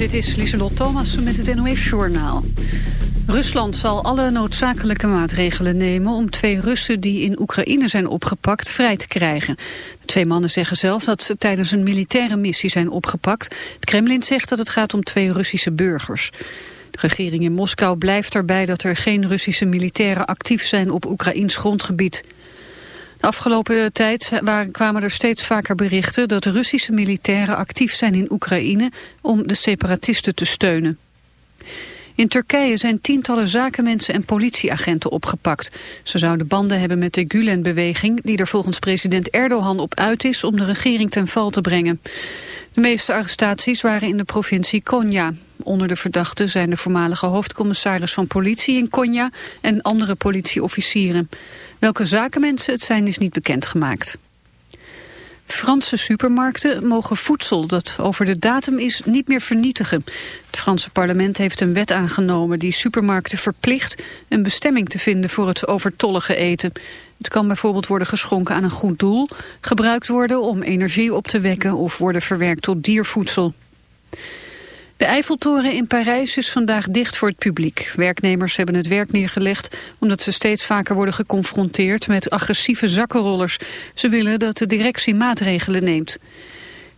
Dit is Lieselot Thomas met het NOS-journaal. Rusland zal alle noodzakelijke maatregelen nemen om twee Russen die in Oekraïne zijn opgepakt vrij te krijgen. De twee mannen zeggen zelf dat ze tijdens een militaire missie zijn opgepakt. Het Kremlin zegt dat het gaat om twee Russische burgers. De regering in Moskou blijft erbij dat er geen Russische militairen actief zijn op Oekraïns grondgebied. Afgelopen tijd kwamen er steeds vaker berichten dat Russische militairen actief zijn in Oekraïne om de separatisten te steunen. In Turkije zijn tientallen zakenmensen en politieagenten opgepakt. Ze zouden banden hebben met de Gulen-beweging... die er volgens president Erdogan op uit is om de regering ten val te brengen. De meeste arrestaties waren in de provincie Konya. Onder de verdachten zijn de voormalige hoofdcommissaris van politie in Konya... en andere politieofficieren. Welke zakenmensen het zijn is niet bekendgemaakt. Franse supermarkten mogen voedsel dat over de datum is niet meer vernietigen. Het Franse parlement heeft een wet aangenomen die supermarkten verplicht een bestemming te vinden voor het overtollige eten. Het kan bijvoorbeeld worden geschonken aan een goed doel, gebruikt worden om energie op te wekken of worden verwerkt tot diervoedsel. De Eiffeltoren in Parijs is vandaag dicht voor het publiek. Werknemers hebben het werk neergelegd omdat ze steeds vaker worden geconfronteerd met agressieve zakkenrollers. Ze willen dat de directie maatregelen neemt.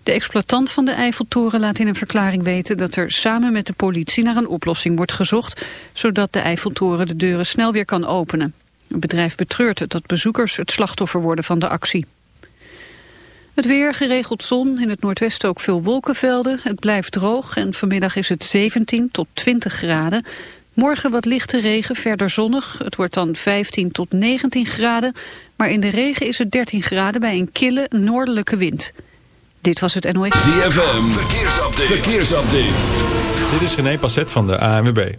De exploitant van de Eiffeltoren laat in een verklaring weten dat er samen met de politie naar een oplossing wordt gezocht, zodat de Eiffeltoren de deuren snel weer kan openen. Het bedrijf betreurt het dat bezoekers het slachtoffer worden van de actie. Het weer, geregeld zon, in het noordwesten ook veel wolkenvelden. Het blijft droog en vanmiddag is het 17 tot 20 graden. Morgen wat lichte regen, verder zonnig. Het wordt dan 15 tot 19 graden. Maar in de regen is het 13 graden bij een kille noordelijke wind. Dit was het NOS. ZFM, verkeersupdate. verkeersupdate. Dit is René Passet van de ANWB.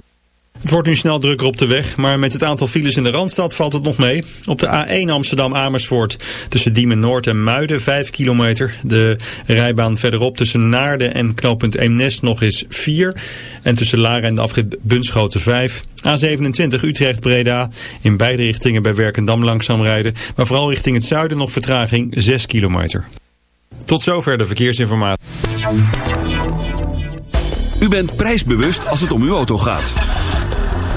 Het wordt nu snel drukker op de weg, maar met het aantal files in de Randstad valt het nog mee. Op de A1 Amsterdam-Amersfoort tussen Diemen Noord en Muiden 5 kilometer. De rijbaan verderop tussen Naarden en knooppunt Eemnes nog eens 4. En tussen Laren en de afrit Bunschoten 5. A27 Utrecht-Breda in beide richtingen bij Werkendam langzaam rijden. Maar vooral richting het zuiden nog vertraging 6 kilometer. Tot zover de verkeersinformatie. U bent prijsbewust als het om uw auto gaat.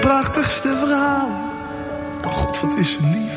Prachtigste verhalen. Oh God, wat is ze lief.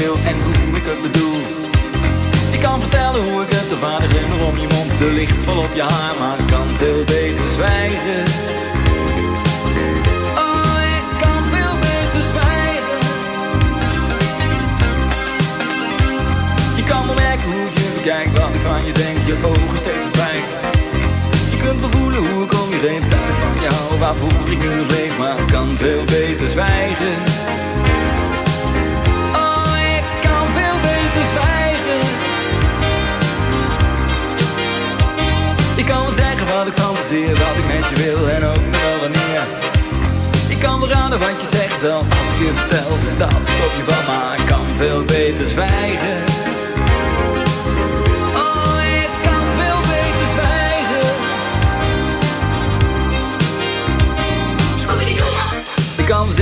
Wil en hoe ik het bedoel. Je kan vertellen hoe ik het, de vader glimmer om je mond, de licht vol op je haar, maar ik kan veel beter zwijgen. Oh, ik kan veel beter zwijgen. Je kan wel merken hoe je bekijk, wat ik van je denk, je ogen steeds verdwijnt. Je kunt wel voelen hoe ik om je heen dat ik van jou, waarvoor ik nu leef, maar ik kan veel beter zwijgen. Ik fantaseer, wat ik met je wil en ook nog wel wanneer. Ik kan wel raden wat je zegt zelf als ik je vertel dat ik op je val, maar kan veel beter zwijgen.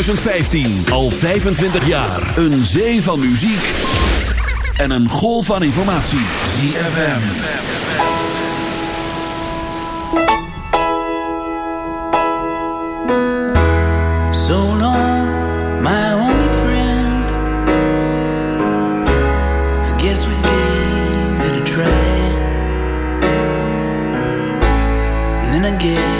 2015 al 25 jaar. Een zee van muziek en een golf van informatie. ZFM. So long, my only friend. I guess we gave it a try. And then I guess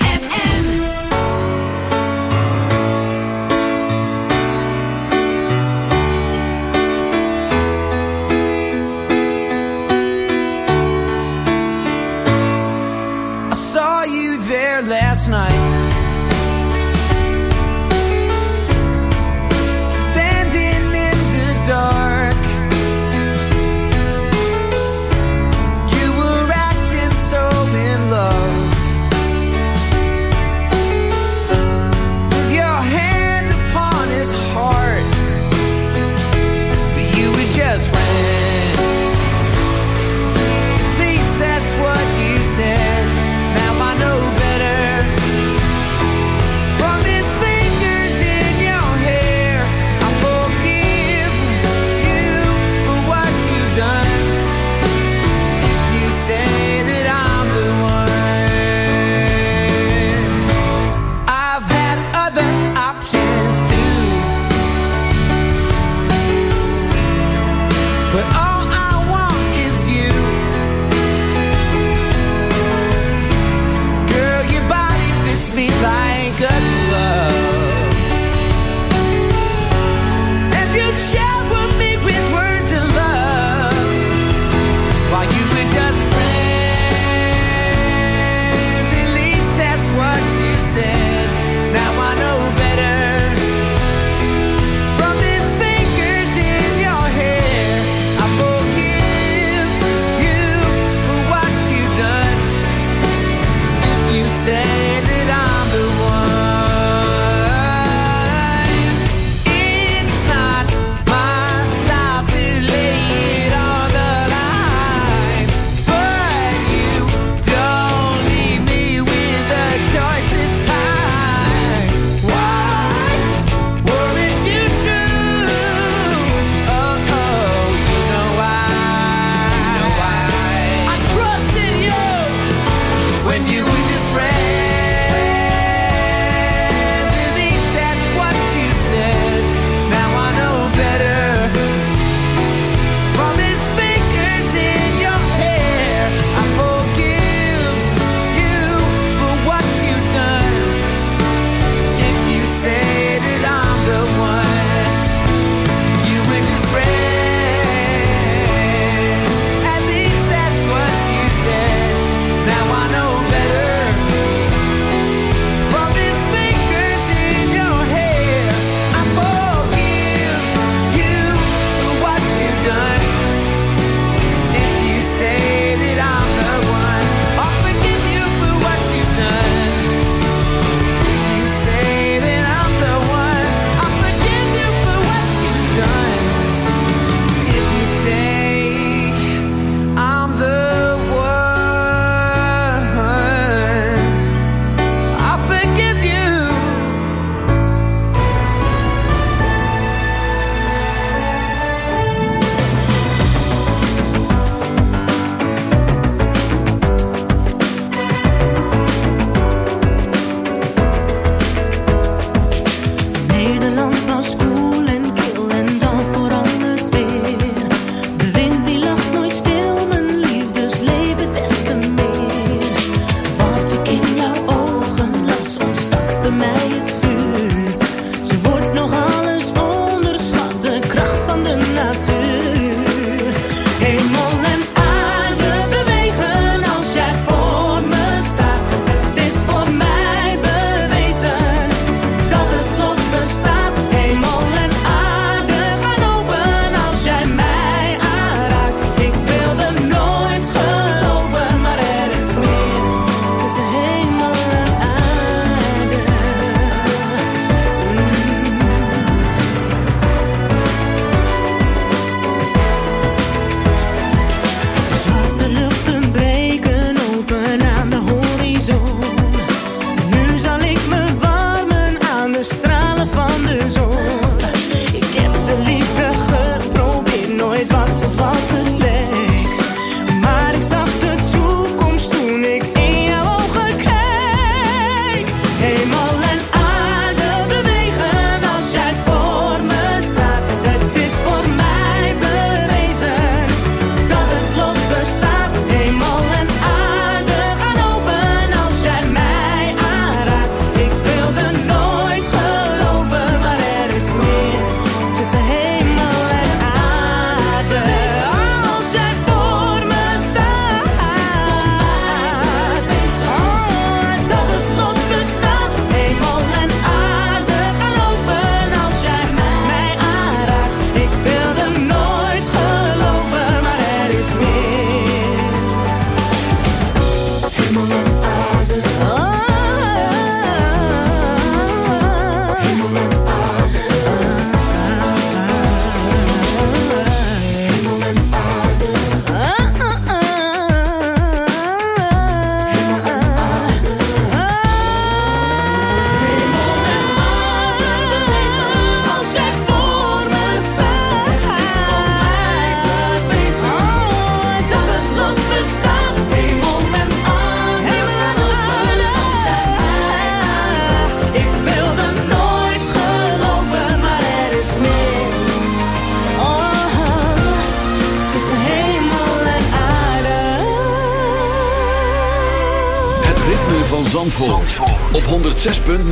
106.9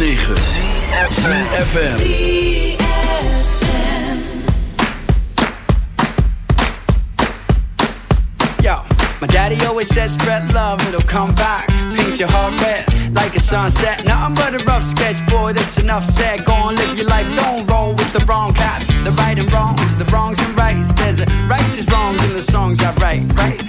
FM. My daddy always said spread love, it'll come back. Paint your heart red like a sunset. Nothing but a rough sketch, boy, that's enough said. Go on, live your life, don't roll with the wrong cats. The right and wrongs, the wrongs and rights. There's a righteous wrongs in the songs I write, right?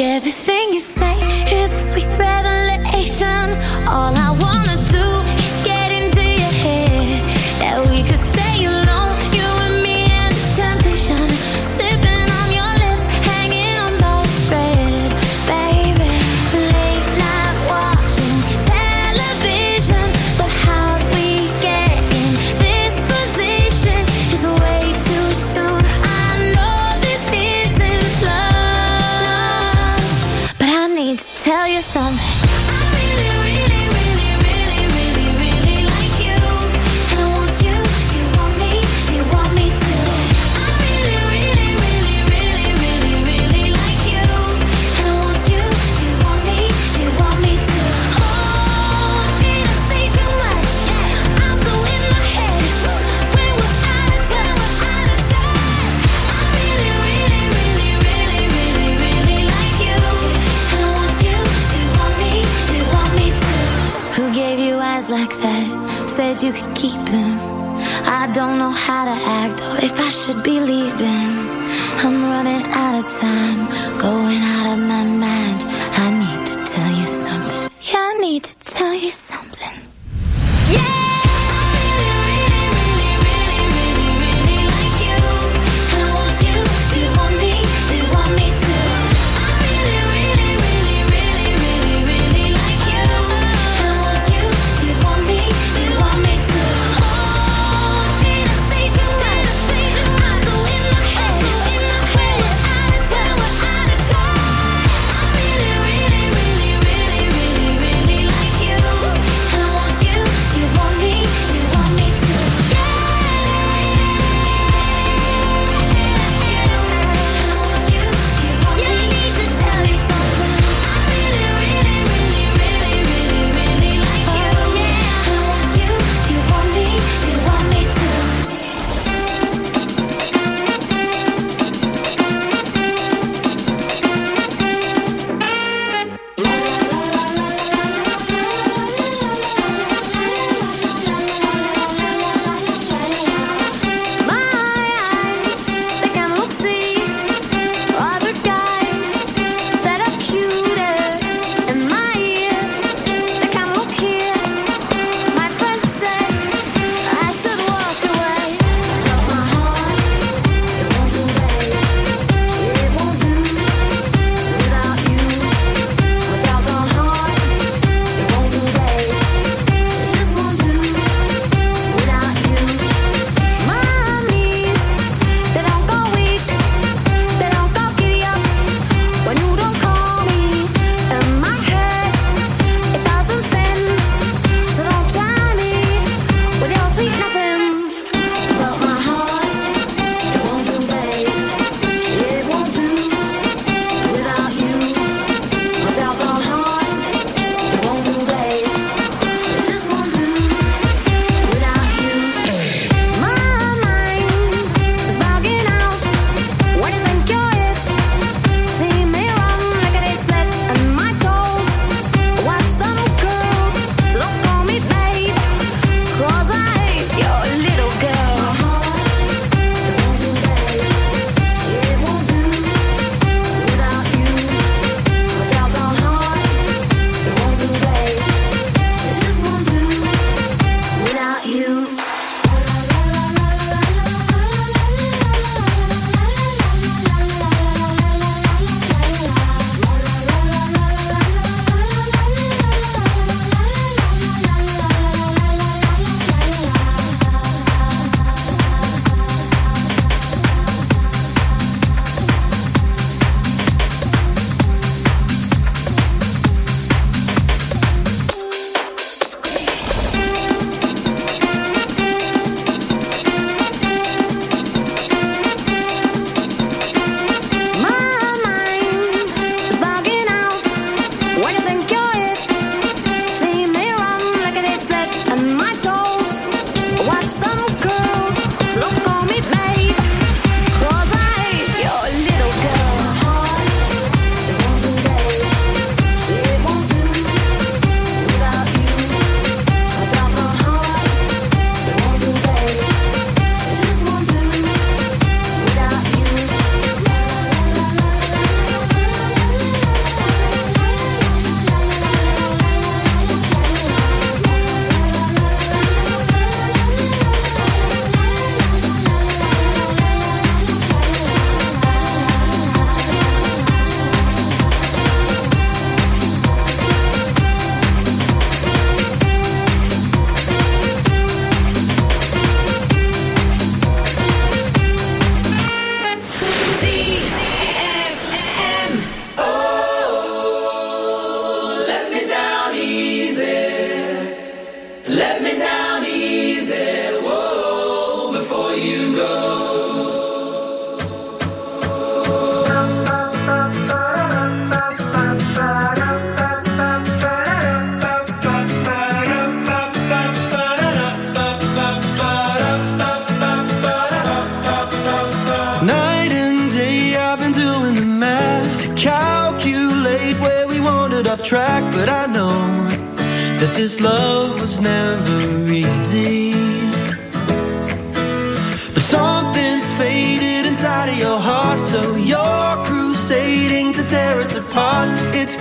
everything